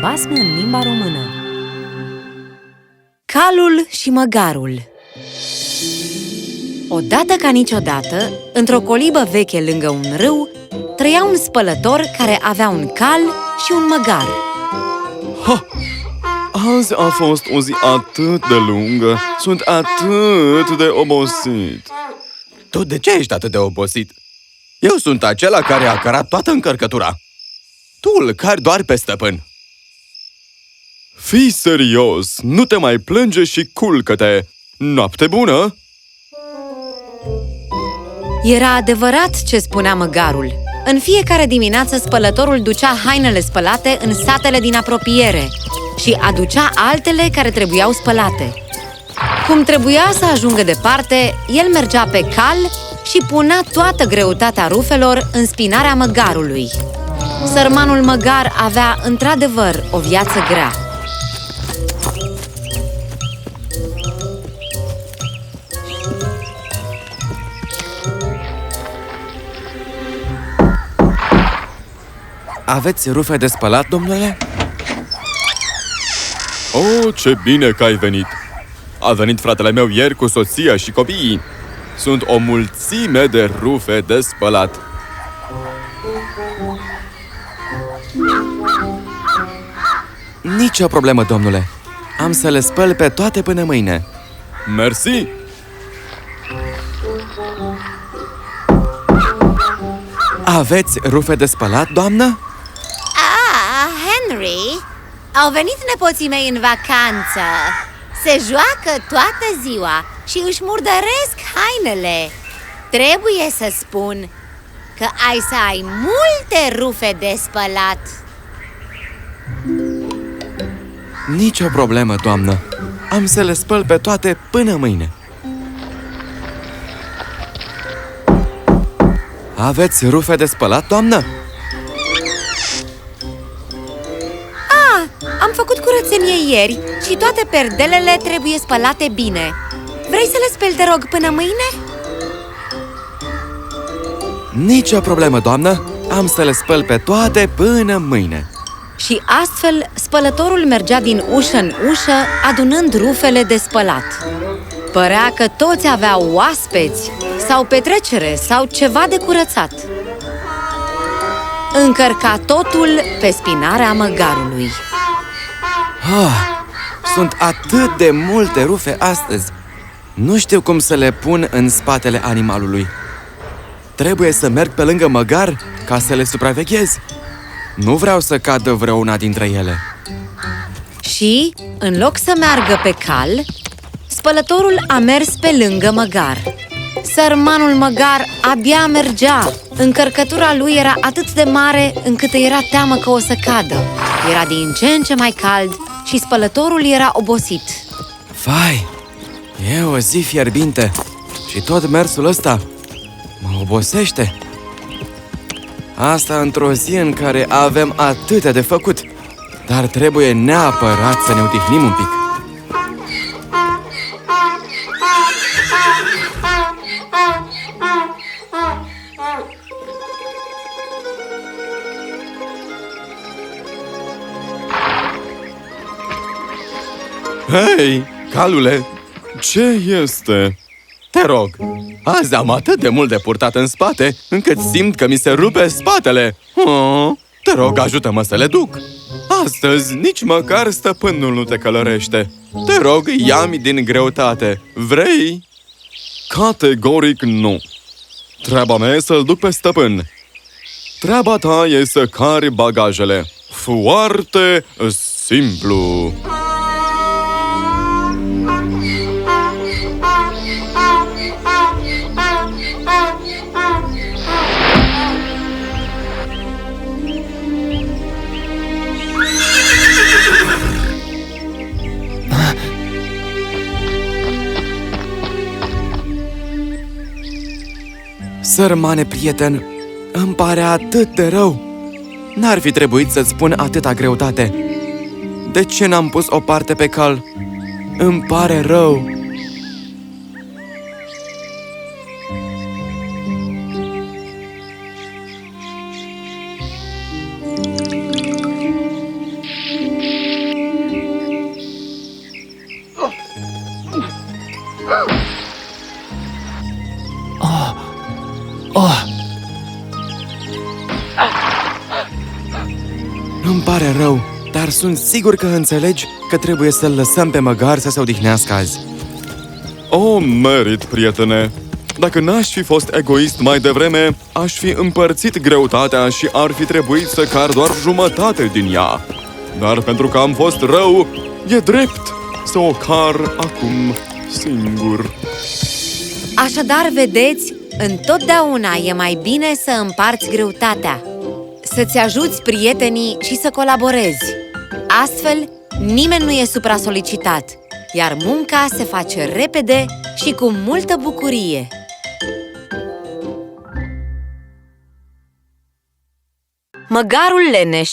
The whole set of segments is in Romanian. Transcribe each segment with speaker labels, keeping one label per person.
Speaker 1: basme în limba română Calul și măgarul Odată ca niciodată, într-o colibă veche lângă un râu, trăia un spălător care avea un cal și un măgar.
Speaker 2: Ha! Azi a fost o zi atât de lungă, sunt atât de obosit.
Speaker 3: Tu de ce ești atât de obosit? Eu sunt acela care a cărat toată încărcătura. Tu îl cari doar pe stăpân.
Speaker 2: Fii serios, nu te mai plânge și culcă-te! Noapte bună!
Speaker 1: Era adevărat ce spunea măgarul. În fiecare dimineață spălătorul ducea hainele spălate în satele din apropiere și aducea altele care trebuiau spălate. Cum trebuia să ajungă departe, el mergea pe cal și punea toată greutatea rufelor în spinarea măgarului. Sărmanul măgar avea într-adevăr o viață grea.
Speaker 3: Aveți rufe de spălat, domnule?
Speaker 2: Oh, ce bine că ai venit! A venit fratele meu ieri cu soția și copiii. Sunt o mulțime de rufe de spălat.
Speaker 3: Nici o problemă, domnule. Am să le spăl pe toate până mâine.
Speaker 2: Mersi!
Speaker 3: Aveți rufe de spălat, doamnă?
Speaker 4: Ah, Henry! Au venit nepoții mei în vacanță. Se joacă toată ziua și își murdăresc hainele. Trebuie să spun că ai să ai multe rufe de spălat.
Speaker 3: Nici o problemă, doamnă. Am să le spăl pe toate până mâine. Aveți rufe de spălat, doamnă?
Speaker 1: Curățenie ieri și toate perdelele trebuie spălate bine. Vrei să le speli, te rog, până mâine?
Speaker 3: Nici o problemă, doamnă. Am să le spăl pe toate până mâine.
Speaker 1: Și astfel, spălătorul mergea din ușă în ușă, adunând rufele de spălat. Părea că toți aveau oaspeți, sau petrecere, sau ceva de curățat. Încărca totul pe spinarea măgarului.
Speaker 3: Ah, sunt atât de multe rufe astăzi. Nu știu cum să le pun în spatele animalului. Trebuie să merg pe lângă măgar ca să le supraveghez. Nu vreau să cadă vreuna dintre ele.
Speaker 1: Și, în loc să meargă pe cal, spălătorul a mers pe lângă măgar. Sărmanul măgar abia mergea. Încărcătura lui era atât de mare încât îi era teamă că o să cadă. Era din ce în ce mai cald și spălătorul era obosit.
Speaker 3: Vai, e o zi fierbinte și tot mersul ăsta mă obosește. Asta într-o zi în care avem atâtea de făcut, dar trebuie neapărat să ne odihnim un pic.
Speaker 2: Hei, calule, ce este?
Speaker 3: Te rog, azi am atât de mult de purtat în spate, încât simt că mi se rupe spatele. Oh, te rog, ajută-mă să le duc. Astăzi nici măcar stăpânul nu te călărește. Te rog, ia-mi din greutate. Vrei?
Speaker 2: Categoric nu. Treaba mea e să-l duc pe stăpân. Treaba ta e să cari bagajele. Foarte simplu.
Speaker 3: Sărmane prieten, îmi pare atât de rău. N-ar fi trebuit să-ți spun atâta greutate. De ce n-am pus o parte pe cal?
Speaker 5: Îmi pare rău. Dar sunt sigur că înțelegi că trebuie să-l lăsăm pe măgar să se odihnească azi.
Speaker 6: O, merit, prietene! Dacă n-aș fi fost egoist mai devreme, aș fi împărțit greutatea și ar fi trebuit să car doar jumătate din ea. Dar pentru că am fost rău, e drept să o car acum singur.
Speaker 1: Așadar, vedeți, întotdeauna e mai bine să împarți greutatea, să-ți ajuți prietenii și să colaborezi. Astfel, nimeni nu e supra-solicitat, iar munca se face repede și cu multă bucurie. Măgarul Leneș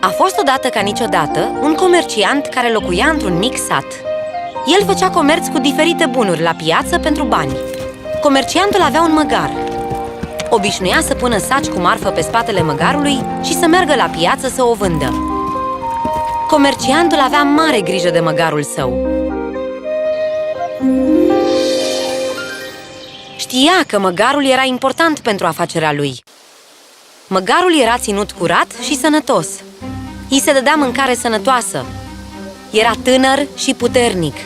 Speaker 1: A fost odată ca niciodată un comerciant care locuia într-un mic sat. El făcea comerț cu diferite bunuri la piață pentru bani. Comerciantul avea un măgar. Obișnuia să pună saci cu marfă pe spatele măgarului și să meargă la piață să o vândă. Comerciantul avea mare grijă de măgarul său. Știa că măgarul era important pentru afacerea lui. Măgarul era ținut curat și sănătos. I se dădea mâncare sănătoasă. Era tânăr și puternic.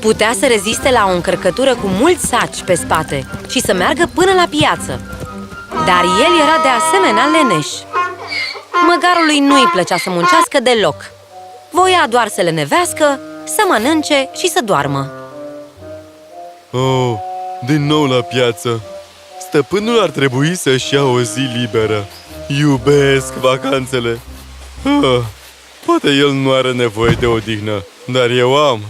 Speaker 1: Putea să reziste la o încărcătură cu mulți saci pe spate și să meargă până la piață. Dar el era de asemenea leneș. Măgarului nu-i plăcea să muncească deloc. Voia doar să le nevească, să mănânce și să doarmă.
Speaker 6: Oh, din nou la piață. Stăpânul ar trebui să-și ia o zi liberă. Iubesc vacanțele. Ah, poate el nu are nevoie de odihnă, dar eu am.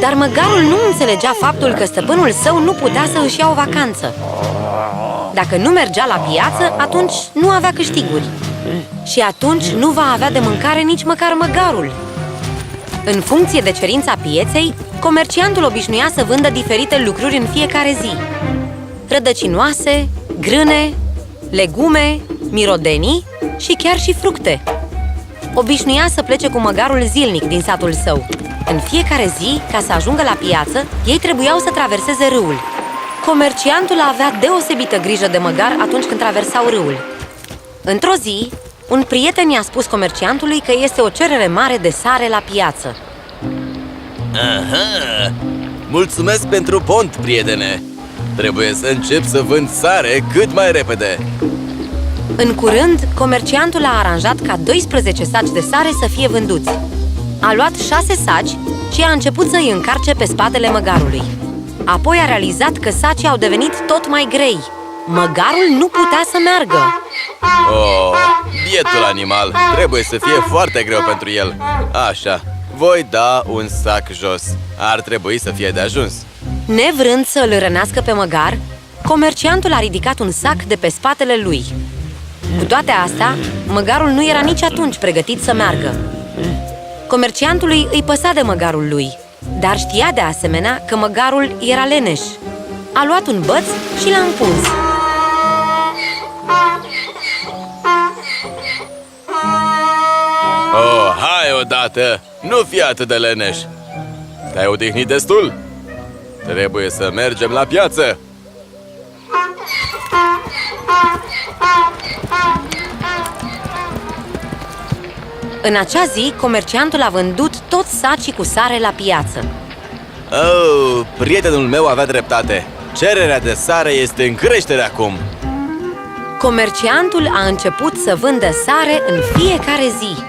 Speaker 1: Dar măgarul nu înțelegea faptul că stăpânul său nu putea să își ia o vacanță. Dacă nu mergea la piață, atunci nu avea câștiguri. Și atunci nu va avea de mâncare nici măcar măgarul. În funcție de cerința pieței, comerciantul obișnuia să vândă diferite lucruri în fiecare zi. Rădăcinoase, grâne, legume, mirodenii și chiar și fructe. Obișnuia să plece cu măgarul zilnic din satul său. În fiecare zi, ca să ajungă la piață, ei trebuiau să traverseze râul. Comerciantul avea deosebită grijă de măgar atunci când traversau râul. Într-o zi, un prieten i-a spus comerciantului că este o cerere mare de sare la piață.
Speaker 5: Aha! Mulțumesc pentru pont, prietene! Trebuie să încep să vând sare cât mai repede!
Speaker 1: În curând, comerciantul a aranjat ca 12 saci de sare să fie vânduți. A luat 6 saci și a început să îi încarce pe spatele măgarului. Apoi a realizat că sacii au devenit tot mai grei. Măgarul nu putea să meargă.
Speaker 5: Oh, bietul animal! Trebuie să fie foarte greu pentru el! Așa, voi da un sac jos. Ar trebui să fie de ajuns.
Speaker 1: Nevrând să îl rănească pe măgar, comerciantul a ridicat un sac de pe spatele lui. Cu toate astea, măgarul nu era nici atunci pregătit să meargă. Comerciantului îi păsa de măgarul lui, dar știa de asemenea că măgarul era leneș. A luat un băț și l-a împuns.
Speaker 5: Oh, hai odată! Nu fi atât de leneș! Te-ai odihnit destul? Trebuie să mergem la piață!
Speaker 1: În acea zi, comerciantul a vândut toți sacii cu sare la piață.
Speaker 5: Oh, prietenul meu avea dreptate! Cererea de sare este în creștere acum!
Speaker 1: Comerciantul a început să vândă sare în fiecare zi.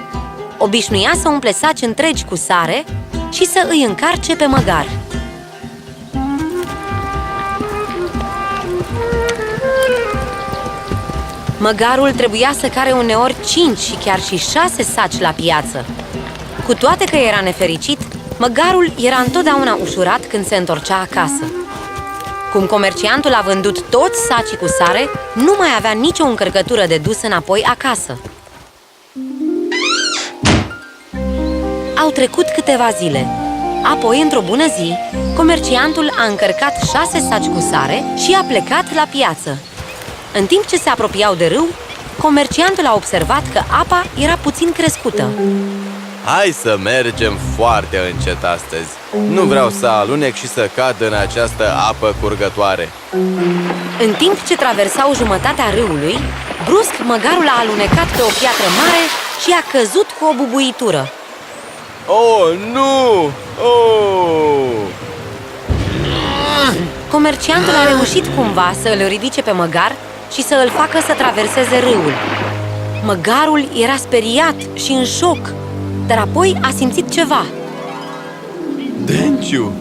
Speaker 1: Obișnuia să umple saci întregi cu sare și să îi încarce pe măgar. Măgarul trebuia să care uneori 5 și chiar și 6 saci la piață. Cu toate că era nefericit, măgarul era întotdeauna ușurat când se întorcea acasă. Cum comerciantul a vândut toți sacii cu sare, nu mai avea nicio încărcătură de dus înapoi acasă. Au trecut câteva zile. Apoi, într-o bună zi, comerciantul a încărcat șase saci cu sare și a plecat la piață. În timp ce se apropiau de râu, comerciantul a observat că apa era puțin crescută.
Speaker 5: Hai să mergem foarte încet astăzi. Nu vreau să alunec și să cad în această apă curgătoare.
Speaker 1: În timp ce traversau jumătatea râului, Brusc, măgarul a alunecat pe o piatră mare și a căzut cu o bubuitură.
Speaker 5: Oh, nu! Oh!
Speaker 1: Comerciantul a reușit cumva să îl ridice pe măgar și să îl facă să traverseze râul. Măgarul era speriat și în șoc, dar apoi a simțit ceva.
Speaker 6: Denciu!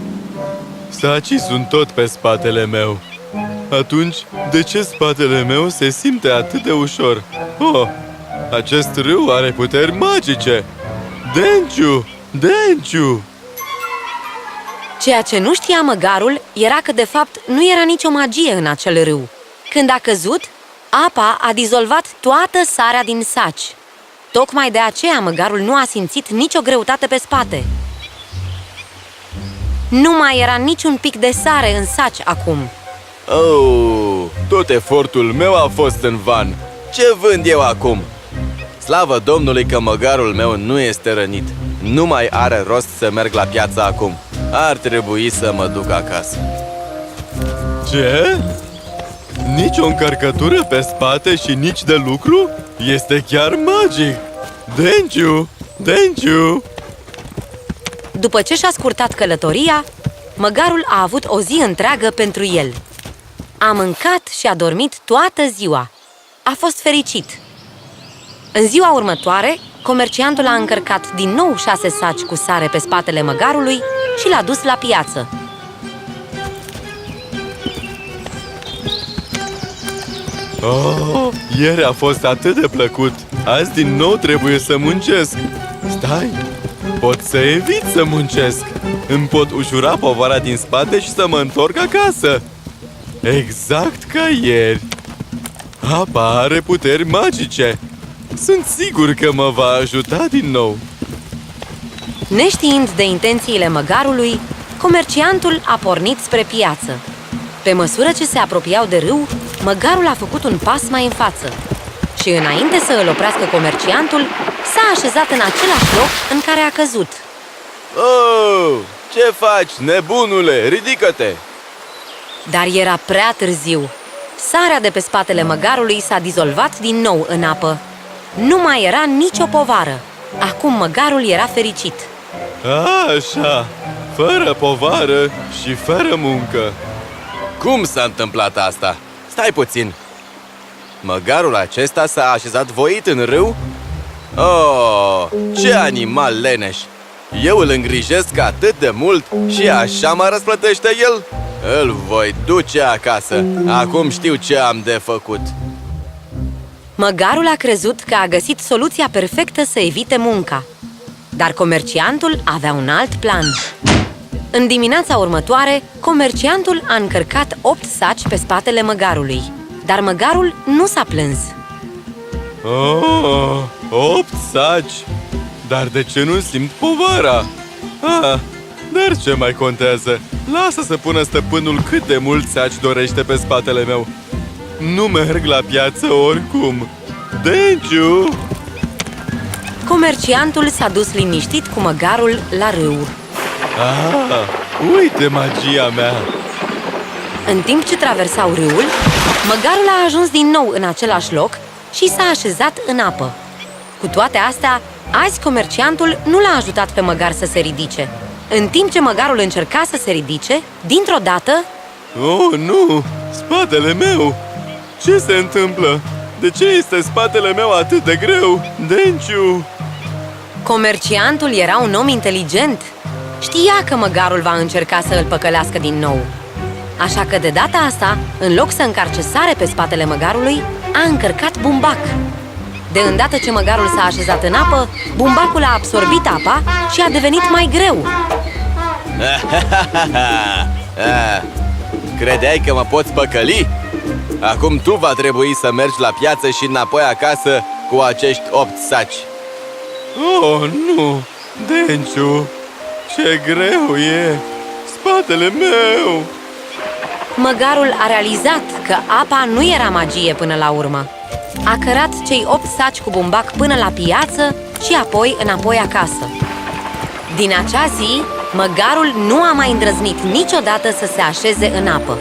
Speaker 6: Sacii sunt tot pe spatele meu. Atunci, de ce spatele meu se simte atât de ușor? Oh, acest râu are puteri magice! Denciu! Denciu!
Speaker 1: Ceea ce nu știa măgarul era că, de fapt, nu era nicio magie în acel râu. Când a căzut, apa a dizolvat toată sarea din saci. Tocmai de aceea măgarul nu a simțit nicio greutate pe spate. Nu mai era niciun pic de sare în saci acum.
Speaker 5: Oh, tot efortul meu a fost în van. Ce vând eu acum? Slavă Domnului că măgarul meu nu este rănit. Nu mai are rost să merg la piață acum. Ar trebui să mă duc acasă.
Speaker 6: Ce? Nici o încărcătură pe spate și nici de lucru? Este chiar magic! Denciu! Denciu!
Speaker 1: După ce și-a scurtat călătoria, măgarul a avut o zi întreagă pentru el. A mâncat și a dormit toată ziua. A fost fericit. În ziua următoare, comerciantul a încărcat din nou șase saci cu sare pe spatele măgarului și l-a dus la piață.
Speaker 6: Oh, ieri a fost atât de plăcut! Azi din nou trebuie să muncesc! Stai! Pot să evit să muncesc! Îmi pot ușura povara din spate și să mă întorc acasă! Exact ca ieri! Apa are puteri magice! Sunt sigur că mă va ajuta din nou!
Speaker 1: Neștiind de intențiile măgarului, comerciantul a pornit spre piață. Pe măsură ce se apropiau de râu, măgarul a făcut un pas mai în față. Și înainte să îl oprească comerciantul, s-a așezat în același loc în care a căzut.
Speaker 5: Oh, ce faci, nebunule? Ridică-te!
Speaker 1: Dar era prea târziu. Sarea de pe spatele măgarului s-a dizolvat din nou în apă. Nu mai era nicio povară. Acum măgarul era fericit.
Speaker 6: Așa, fără povară și fără muncă.
Speaker 5: Cum s-a întâmplat asta? Stai puțin! Măgarul acesta s-a așezat voit în râu? Oh, ce animal leneș! Eu îl îngrijesc atât de mult și așa mă răsplătește el? Îl voi duce acasă. Acum știu ce am de făcut.
Speaker 1: Măgarul a crezut că a găsit soluția perfectă să evite munca. Dar comerciantul avea un alt plan. În dimineața următoare, comerciantul a încărcat 8 saci pe spatele măgarului. Dar măgarul nu s-a plâns.
Speaker 6: Oh, opt saci! Dar de ce nu simt povara? Ah, dar ce mai contează? Lasă să pună stăpânul cât de mult saci dorește pe spatele meu. Nu merg la piață oricum. Denciu!
Speaker 1: Comerciantul s-a dus liniștit cu măgarul la râu.
Speaker 6: Ah, uite magia mea!
Speaker 1: În timp ce traversau râul, măgarul a ajuns din nou în același loc și s-a așezat în apă. Cu toate astea, azi comerciantul nu l-a ajutat pe măgar să se ridice. În timp ce măgarul încerca să se ridice, dintr-o dată,
Speaker 6: Oh, nu! Spatele meu! Ce se întâmplă? De ce este spatele meu atât de greu? Denciu!
Speaker 1: comerciantul era un om inteligent. Știa că măgarul va încerca să îl păcălească din nou. Așa că de data asta, în loc să încarce sare pe spatele măgarului, a încărcat bumbac. De îndată ce măgarul s-a așezat în apă, bumbacul a absorbit apa și a devenit mai greu.
Speaker 5: Ah, Credeai că mă poți păcăli? Acum tu va trebui să mergi la piață și înapoi acasă cu acești opt saci.
Speaker 6: Oh, nu! Denciu! Ce greu e! Spatele meu!
Speaker 1: Măgarul a realizat că apa nu era magie până la urmă. A cărat cei opt saci cu bumbac până la piață și apoi înapoi acasă. Din acea zi, măgarul nu a mai îndrăznit niciodată să se așeze în apă.